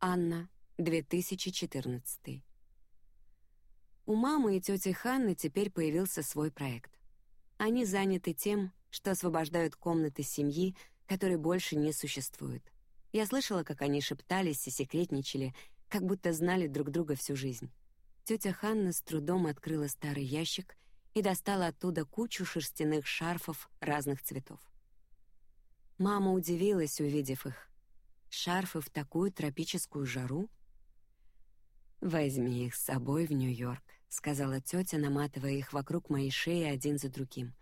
Анна, 2014. У мамы и тети Ханны теперь появился свой проект. Они заняты тем, что освобождают комнаты семьи, которые больше не существуют. Я слышала, как они шептались и секретничали, как будто знали друг друга всю жизнь. Тетя Ханна с трудом открыла старый ящик и достала оттуда кучу шерстяных шарфов разных цветов. Мама удивилась, увидев их. Шарфы в такую тропическую жару? Возьми их с собой в Нью-Йорк, сказала тетя, наматывая их вокруг моей шеи один за другим.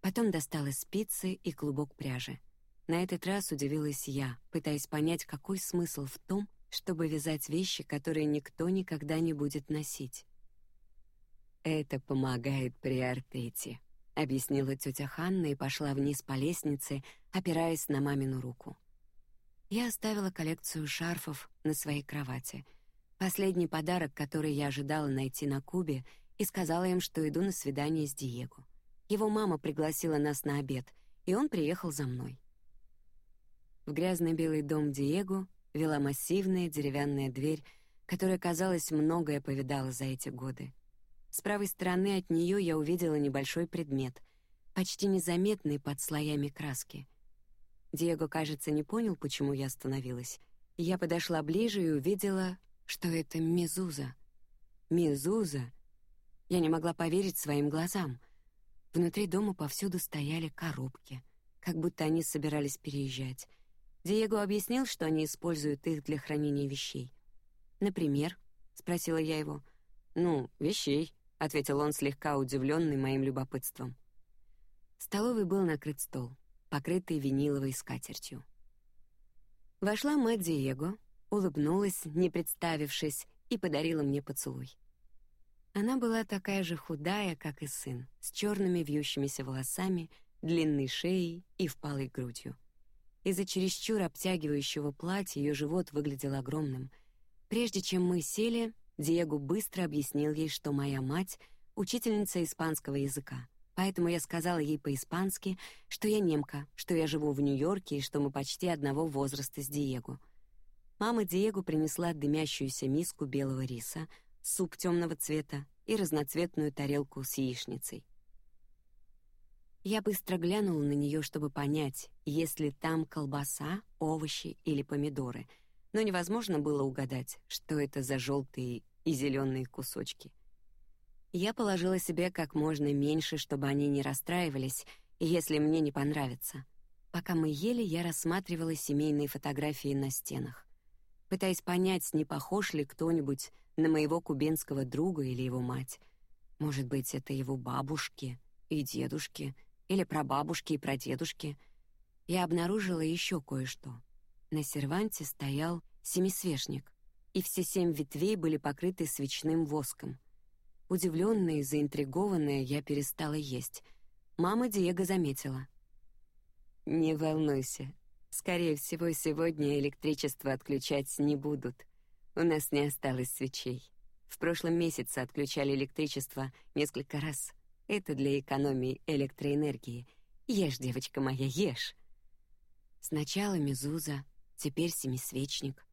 Потом достала спицы и клубок пряжи. На этот раз удивилась я, пытаясь понять, какой смысл в том, чтобы вязать вещи, которые никто никогда не будет носить. Это помогает при артрите, объяснила тетя Ханна и пошла вниз по лестнице, опираясь на мамину руку. Я оставила коллекцию шарфов на своей кровати, последний подарок, который я ожидала найти на Кубе, и сказала им, что иду на свидание с Диего. Его мама пригласила нас на обед, и он приехал за мной. В грязный белый дом Диего вела массивная деревянная дверь, которая, казалось, многое повидала за эти годы. С правой стороны от нее я увидела небольшой предмет, почти незаметный под слоями краски — Диего, кажется, не понял, почему я остановилась. Я подошла ближе и увидела, что это мезуза. Мезуза. Я не могла поверить своим глазам. Внутри дома повсюду стояли коробки, как будто они собирались переезжать. Диего объяснил, что они используют их для хранения вещей. Например, спросила я его. Ну, вещей, ответил он слегка удивленный моим любопытством. В столовой был накрыт стол покрытый виниловой скатертью. Вошла мать Диего, улыбнулась, не представившись, и подарила мне поцелуй. Она была такая же худая, как и сын, с черными вьющимися волосами, длинной шеей и впалой грудью. Из-за чересчур обтягивающего платья ее живот выглядел огромным. Прежде чем мы сели, Диего быстро объяснил ей, что моя мать — учительница испанского языка, Поэтому я сказала ей по-испански, что я немка, что я живу в Нью-Йорке и что мы почти одного возраста с Диего. Мама Диего принесла дымящуюся миску белого риса, суп темного цвета и разноцветную тарелку с яичницей. Я быстро глянула на нее, чтобы понять, есть ли там колбаса, овощи или помидоры, но невозможно было угадать, что это за желтые и зеленые кусочки. Я положила себе как можно меньше, чтобы они не расстраивались, если мне не понравится. Пока мы ели, я рассматривала семейные фотографии на стенах, пытаясь понять, не похож ли кто-нибудь на моего кубинского друга или его мать. Может быть, это его бабушки и дедушки, или прабабушки и прадедушки. Я обнаружила еще кое-что. На серванте стоял семисвешник, и все семь ветвей были покрыты свечным воском — Удивленная и заинтригованная, я перестала есть. Мама Диего заметила. «Не волнуйся. Скорее всего, сегодня электричество отключать не будут. У нас не осталось свечей. В прошлом месяце отключали электричество несколько раз. Это для экономии электроэнергии. Ешь, девочка моя, ешь». Сначала мезуза, теперь семисвечник.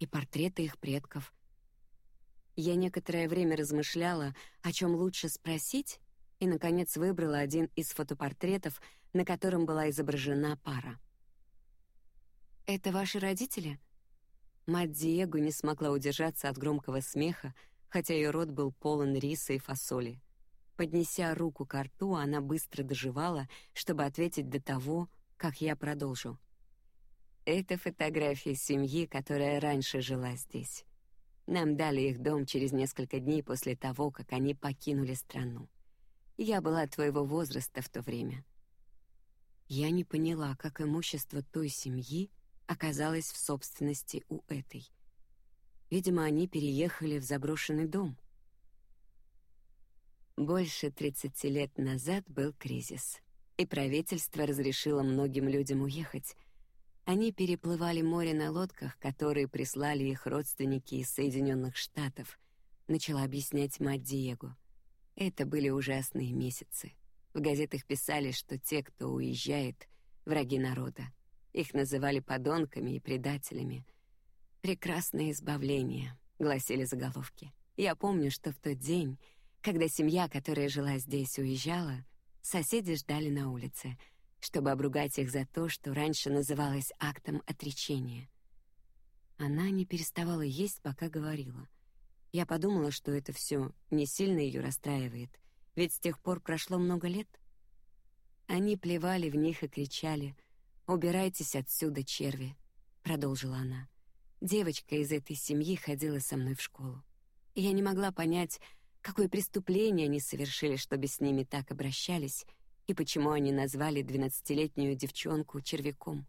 И портреты их предков — я некоторое время размышляла, о чем лучше спросить, и наконец выбрала один из фотопортретов, на котором была изображена пара. Это ваши родители? Мать не смогла удержаться от громкого смеха, хотя ее рот был полон риса и фасоли. Поднеся руку к рту, она быстро доживала, чтобы ответить до того, как я продолжу. Это фотография семьи, которая раньше жила здесь. Нам дали их дом через несколько дней после того, как они покинули страну. Я была твоего возраста в то время. Я не поняла, как имущество той семьи оказалось в собственности у этой. Видимо, они переехали в заброшенный дом. Больше тридцати лет назад был кризис, и правительство разрешило многим людям уехать, они переплывали море на лодках, которые прислали их родственники из Соединенных Штатов. Начала объяснять мать Диего. Это были ужасные месяцы. В газетах писали, что те, кто уезжает, враги народа. Их называли подонками и предателями. Прекрасное избавление, гласили заголовки. Я помню, что в тот день, когда семья, которая жила здесь, уезжала, соседи ждали на улице, чтобы обругать их за то, что раньше называлось актом отречения. Она не переставала есть, пока говорила. Я подумала, что это все не сильно ее расстраивает, ведь с тех пор прошло много лет. Они плевали в них и кричали: "Убирайтесь отсюда, черви!" продолжила она. Девочка из этой семьи ходила со мной в школу. Я не могла понять, какое преступление они совершили, чтобы с ними так обращались, и почему они назвали двенадцатилетнюю девчонку червяком.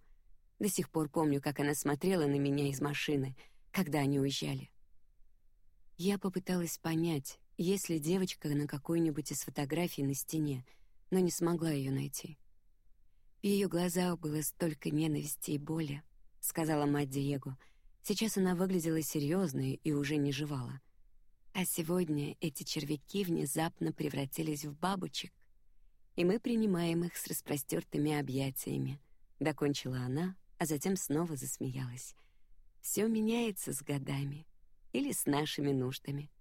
До сих пор помню, как она смотрела на меня из машины, когда они уезжали. Я попыталась понять, есть ли девочка на какой-нибудь из фотографий на стене, но не смогла ее найти. В ее глазах было столько ненависти и боли, сказала мать Диего — Сейчас она выглядела серьезной и уже не жевала. А сегодня эти червяки внезапно превратились в бабочек, и мы принимаем их с распростертыми объятиями. Докончила она, а затем снова засмеялась. Все меняется с годами или с нашими нуждами.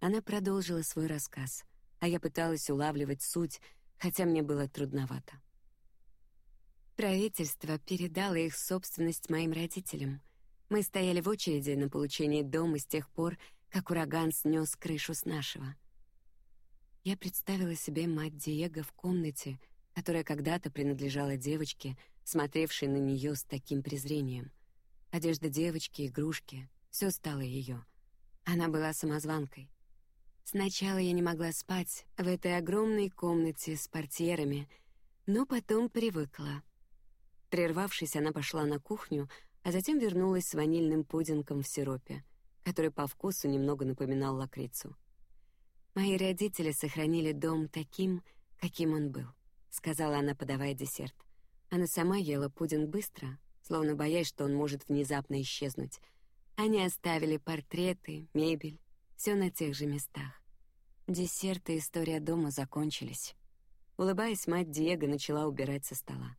Она продолжила свой рассказ, а я пыталась улавливать суть, хотя мне было трудновато. Правительство передало их собственность моим родителям — мы стояли в очереди на получение дома с тех пор, как ураган снес крышу с нашего. Я представила себе мать Диего в комнате, которая когда-то принадлежала девочке, смотревшей на нее с таким презрением. Одежда девочки, игрушки — все стало ее. Она была самозванкой. Сначала я не могла спать в этой огромной комнате с портьерами, но потом привыкла. Прервавшись, она пошла на кухню, а затем вернулась с ванильным пудингом в сиропе, который по вкусу немного напоминал лакрицу. Мои родители сохранили дом таким, каким он был, сказала она, подавая десерт. Она сама ела пудинг быстро, словно боясь, что он может внезапно исчезнуть. Они оставили портреты, мебель, все на тех же местах. Десерт и история дома закончились. Улыбаясь, мать Диего начала убирать со стола.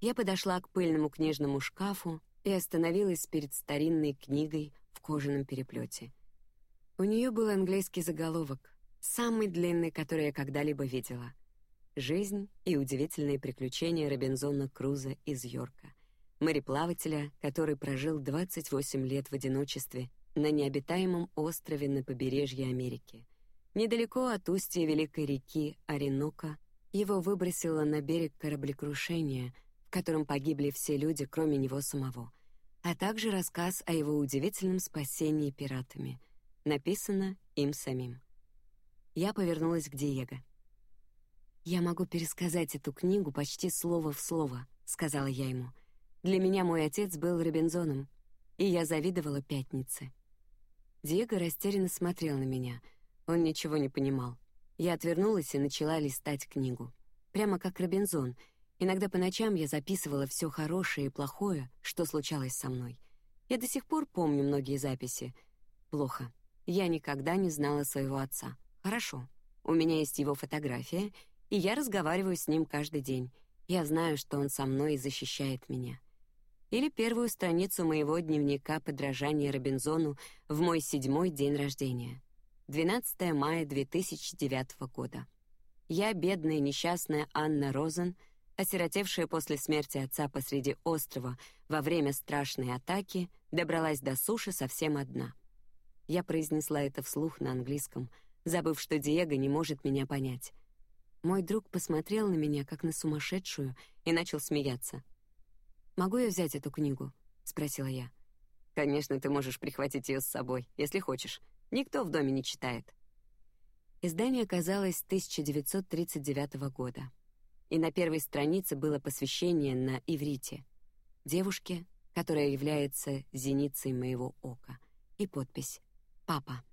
Я подошла к пыльному книжному шкафу, и остановилась перед старинной книгой в кожаном переплете. У нее был английский заголовок, самый длинный, который я когда-либо видела. Жизнь и удивительные приключения Робинзона Круза из Йорка, мореплавателя, который прожил 28 лет в одиночестве на необитаемом острове на побережье Америки. Недалеко от устья великой реки Оренока его выбросило на берег кораблекрушение — котором погибли все люди, кроме него самого, а также рассказ о его удивительном спасении пиратами, написано им самим. Я повернулась к Диего. Я могу пересказать эту книгу почти слово в слово, сказала я ему. Для меня мой отец был Робинзоном, и я завидовала пятнице. Диего растерянно смотрел на меня. Он ничего не понимал. Я отвернулась и начала листать книгу, прямо как Робинзон — Иногда по ночам я записывала все хорошее и плохое, что случалось со мной. Я до сих пор помню многие записи. Плохо. Я никогда не знала своего отца. Хорошо. У меня есть его фотография, и я разговариваю с ним каждый день. Я знаю, что он со мной и защищает меня. Или первую страницу моего дневника подражания Робинзону в мой седьмой день рождения. 12 мая 2009 года. Я, бедная несчастная Анна Розен, — осиротевшая после смерти отца посреди острова во время страшной атаки, добралась до суши совсем одна. Я произнесла это вслух на английском, забыв, что Диего не может меня понять. Мой друг посмотрел на меня как на сумасшедшую и начал смеяться. Могу я взять эту книгу? – спросила я. Конечно, ты можешь прихватить ее с собой, если хочешь. Никто в доме не читает. Издание оказалось 1939 года и на первой странице было посвящение на иврите девушке, которая является зеницей моего ока, и подпись 爸爸。